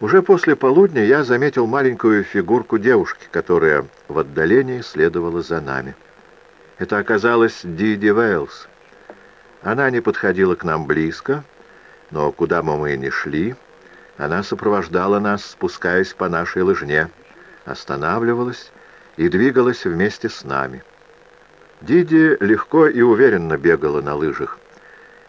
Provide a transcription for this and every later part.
Уже после полудня я заметил маленькую фигурку девушки, которая в отдалении следовала за нами. Это оказалась Диди Вейлс. Она не подходила к нам близко, но куда бы мы ни шли, она сопровождала нас, спускаясь по нашей лыжне, останавливалась и двигалась вместе с нами. Диди легко и уверенно бегала на лыжах.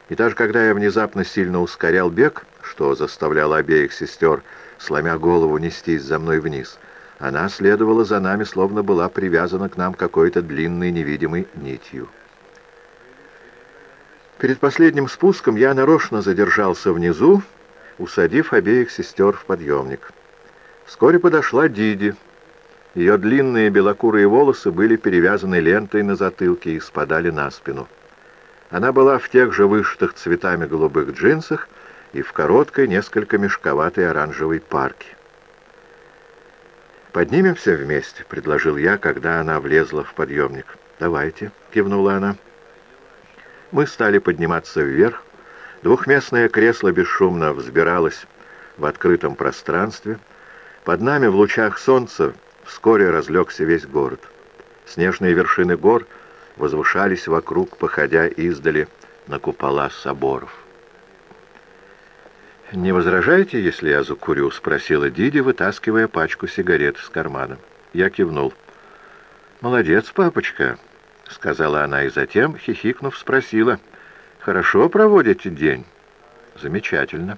И даже когда я внезапно сильно ускорял бег, что заставляло обеих сестер, сломя голову, нестись за мной вниз, она следовала за нами, словно была привязана к нам какой-то длинной невидимой нитью. Перед последним спуском я нарочно задержался внизу, усадив обеих сестер в подъемник. Вскоре подошла Диди. Ее длинные белокурые волосы были перевязаны лентой на затылке и спадали на спину. Она была в тех же вышитых цветами голубых джинсах и в короткой, несколько мешковатой оранжевой парке. «Поднимемся вместе», — предложил я, когда она влезла в подъемник. «Давайте», — кивнула она. Мы стали подниматься вверх. Двухместное кресло бесшумно взбиралось в открытом пространстве. Под нами в лучах солнца вскоре разлегся весь город. Снежные вершины гор — возвышались вокруг, походя издали на купола соборов. «Не возражаете, если я закурю?» — спросила Диди, вытаскивая пачку сигарет из кармана. Я кивнул. «Молодец, папочка», — сказала она, и затем, хихикнув, спросила. «Хорошо проводите день?» «Замечательно».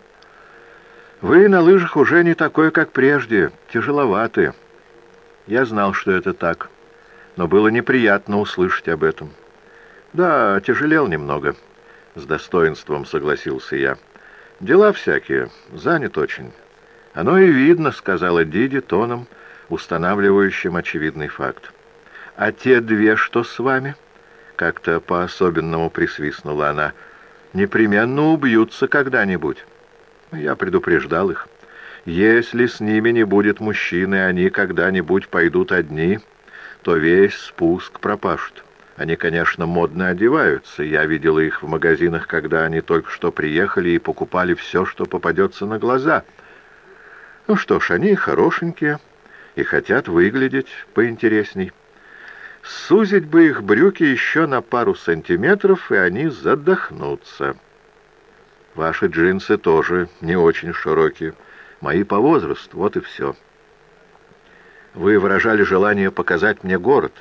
«Вы на лыжах уже не такой, как прежде, тяжеловаты». Я знал, что это так но было неприятно услышать об этом. «Да, тяжелел немного», — с достоинством согласился я. «Дела всякие, занят очень». «Оно и видно», — сказала Диди тоном, устанавливающим очевидный факт. «А те две, что с вами?» Как-то по-особенному присвистнула она. «Непременно убьются когда-нибудь». Я предупреждал их. «Если с ними не будет мужчины, они когда-нибудь пойдут одни» то весь спуск пропашут. Они, конечно, модно одеваются. Я видела их в магазинах, когда они только что приехали и покупали все, что попадется на глаза. Ну что ж, они хорошенькие и хотят выглядеть поинтересней. Сузить бы их брюки еще на пару сантиметров, и они задохнутся. Ваши джинсы тоже не очень широкие. Мои по возрасту, вот и все. Вы выражали желание показать мне город,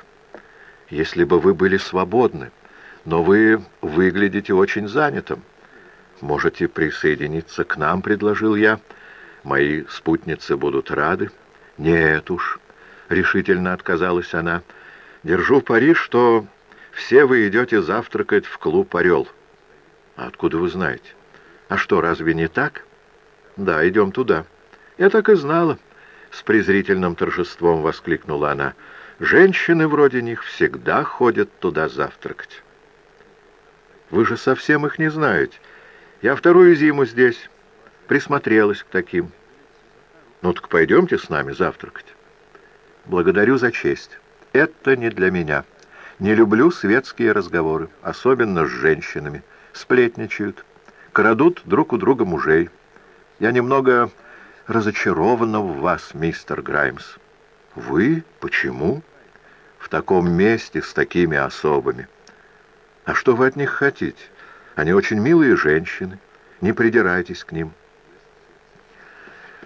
если бы вы были свободны, но вы выглядите очень занятым. Можете присоединиться к нам, предложил я. Мои спутницы будут рады. Нет уж, решительно отказалась она. Держу пари, что все вы идете завтракать в клуб «Орел». откуда вы знаете? А что, разве не так? Да, идем туда. Я так и знала. С презрительным торжеством воскликнула она. «Женщины вроде них всегда ходят туда завтракать». «Вы же совсем их не знаете. Я вторую зиму здесь. Присмотрелась к таким». «Ну так пойдемте с нами завтракать». «Благодарю за честь. Это не для меня. Не люблю светские разговоры, особенно с женщинами. Сплетничают, крадут друг у друга мужей. Я немного разочарована в вас, мистер Граймс. Вы? Почему? В таком месте с такими особами. А что вы от них хотите? Они очень милые женщины. Не придирайтесь к ним.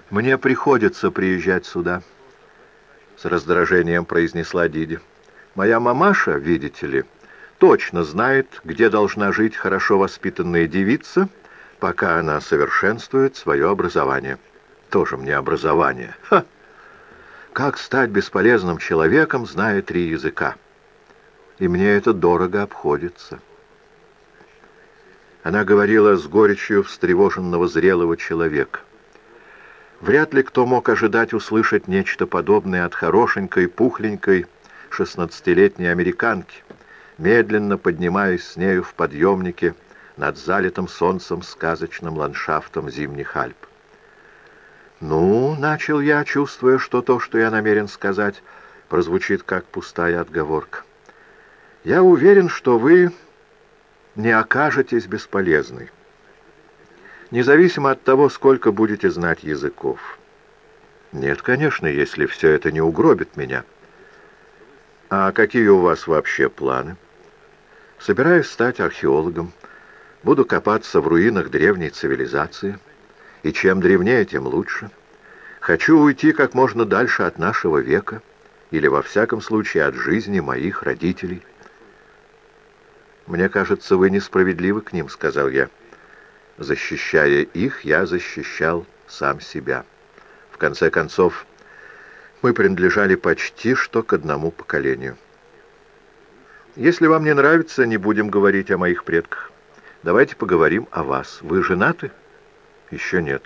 Мне приходится приезжать сюда, с раздражением произнесла Диди. Моя мамаша, видите ли, точно знает, где должна жить хорошо воспитанная девица, пока она совершенствует свое образование тоже мне образование. Ха! Как стать бесполезным человеком, зная три языка? И мне это дорого обходится. Она говорила с горечью встревоженного зрелого человека. Вряд ли кто мог ожидать услышать нечто подобное от хорошенькой, пухленькой, шестнадцатилетней американки, медленно поднимаясь с нею в подъемнике над залитым солнцем сказочным ландшафтом зимних Альп. «Ну, — начал я, чувствуя, что то, что я намерен сказать, прозвучит как пустая отговорка. Я уверен, что вы не окажетесь бесполезной, независимо от того, сколько будете знать языков. Нет, конечно, если все это не угробит меня. А какие у вас вообще планы? Собираюсь стать археологом. Буду копаться в руинах древней цивилизации. И чем древнее, тем лучше. Хочу уйти как можно дальше от нашего века, или, во всяком случае, от жизни моих родителей. «Мне кажется, вы несправедливы к ним», — сказал я. Защищая их, я защищал сам себя. В конце концов, мы принадлежали почти что к одному поколению. Если вам не нравится, не будем говорить о моих предках. Давайте поговорим о вас. Вы женаты? Еще нет.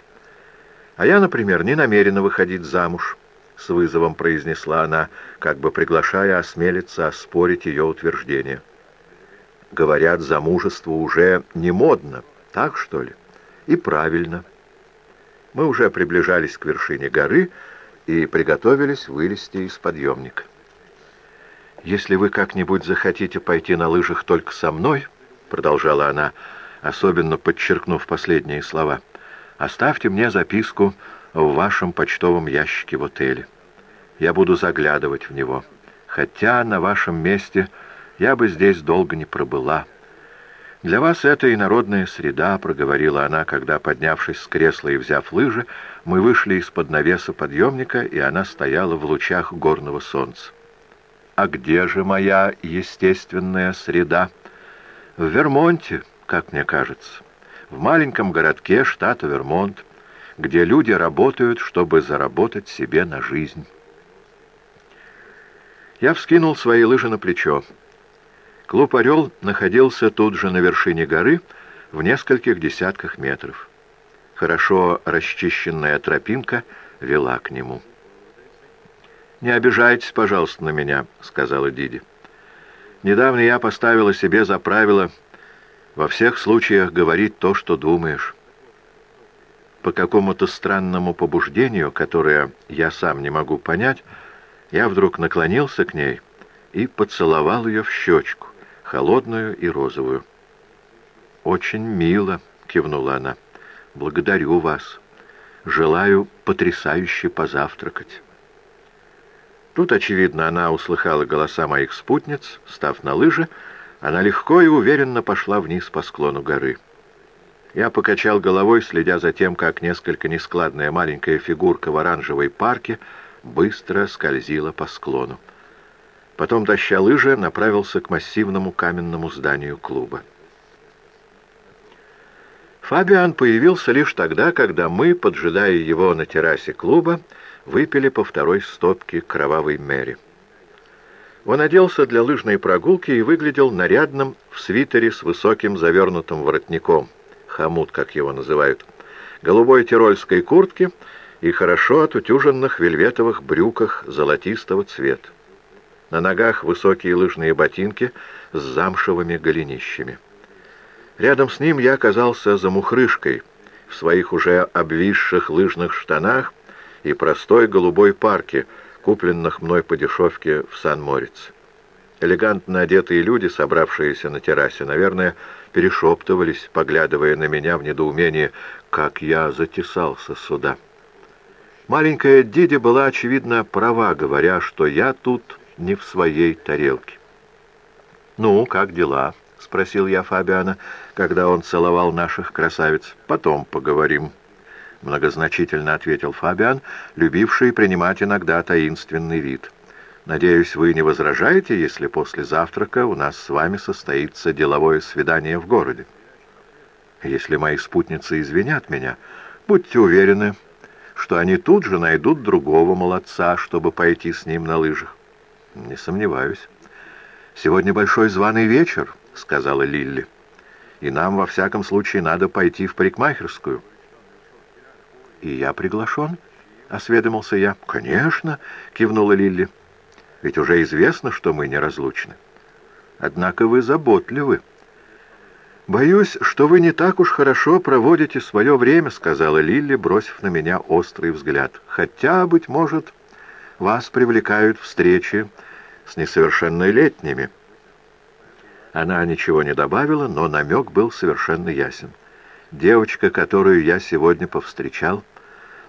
А я, например, не намерена выходить замуж, с вызовом произнесла она, как бы приглашая осмелиться оспорить ее утверждение. Говорят, замужество уже не модно, так что ли? И правильно. Мы уже приближались к вершине горы и приготовились вылезти из подъемника. «Если вы как-нибудь захотите пойти на лыжах только со мной», — продолжала она, особенно подчеркнув последние слова, — «оставьте мне записку в вашем почтовом ящике в отеле. Я буду заглядывать в него, хотя на вашем месте я бы здесь долго не пробыла». «Для вас это инородная среда», — проговорила она, когда, поднявшись с кресла и взяв лыжи, мы вышли из-под навеса подъемника, и она стояла в лучах горного солнца. «А где же моя естественная среда?» «В Вермонте, как мне кажется, в маленьком городке штата Вермонт, где люди работают, чтобы заработать себе на жизнь». Я вскинул свои лыжи на плечо. Клуб «Орел» находился тут же на вершине горы, в нескольких десятках метров. Хорошо расчищенная тропинка вела к нему. «Не обижайтесь, пожалуйста, на меня», — сказала Диди. «Недавно я поставила себе за правило во всех случаях говорить то, что думаешь. По какому-то странному побуждению, которое я сам не могу понять, я вдруг наклонился к ней и поцеловал ее в щечку холодную и розовую. «Очень мило», — кивнула она. «Благодарю вас. Желаю потрясающе позавтракать». Тут, очевидно, она услыхала голоса моих спутниц. Став на лыжи, она легко и уверенно пошла вниз по склону горы. Я покачал головой, следя за тем, как несколько нескладная маленькая фигурка в оранжевой парке быстро скользила по склону. Потом, таща лыжи, направился к массивному каменному зданию клуба. Фабиан появился лишь тогда, когда мы, поджидая его на террасе клуба, выпили по второй стопке кровавой Мэри. Он оделся для лыжной прогулки и выглядел нарядным в свитере с высоким завернутым воротником, хомут, как его называют, голубой тирольской куртке и хорошо отутюженных вельветовых брюках золотистого цвета. На ногах высокие лыжные ботинки с замшевыми голенищами. Рядом с ним я оказался за мухрышкой в своих уже обвисших лыжных штанах и простой голубой парке, купленных мной по дешевке в Сан-Морец. Элегантно одетые люди, собравшиеся на террасе, наверное, перешептывались, поглядывая на меня в недоумении, как я затесался сюда. Маленькая Диди была, очевидно, права, говоря, что я тут не в своей тарелке. «Ну, как дела?» — спросил я Фабиана, когда он целовал наших красавиц. «Потом поговорим», — многозначительно ответил Фабиан, любивший принимать иногда таинственный вид. «Надеюсь, вы не возражаете, если после завтрака у нас с вами состоится деловое свидание в городе? Если мои спутницы извинят меня, будьте уверены, что они тут же найдут другого молодца, чтобы пойти с ним на лыжах. «Не сомневаюсь. Сегодня большой званый вечер», — сказала Лилли. «И нам, во всяком случае, надо пойти в парикмахерскую». «И я приглашен?» — осведомился я. «Конечно», — кивнула Лилли. «Ведь уже известно, что мы неразлучны. Однако вы заботливы». «Боюсь, что вы не так уж хорошо проводите свое время», — сказала Лилли, бросив на меня острый взгляд. «Хотя, быть может, вас привлекают встречи с несовершеннолетними». Она ничего не добавила, но намек был совершенно ясен. Девочка, которую я сегодня повстречал,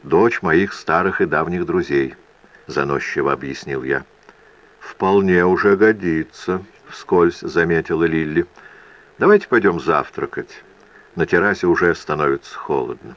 дочь моих старых и давних друзей», — заносчиво объяснил я. «Вполне уже годится», — вскользь заметила Лилли. «Давайте пойдем завтракать. На террасе уже становится холодно».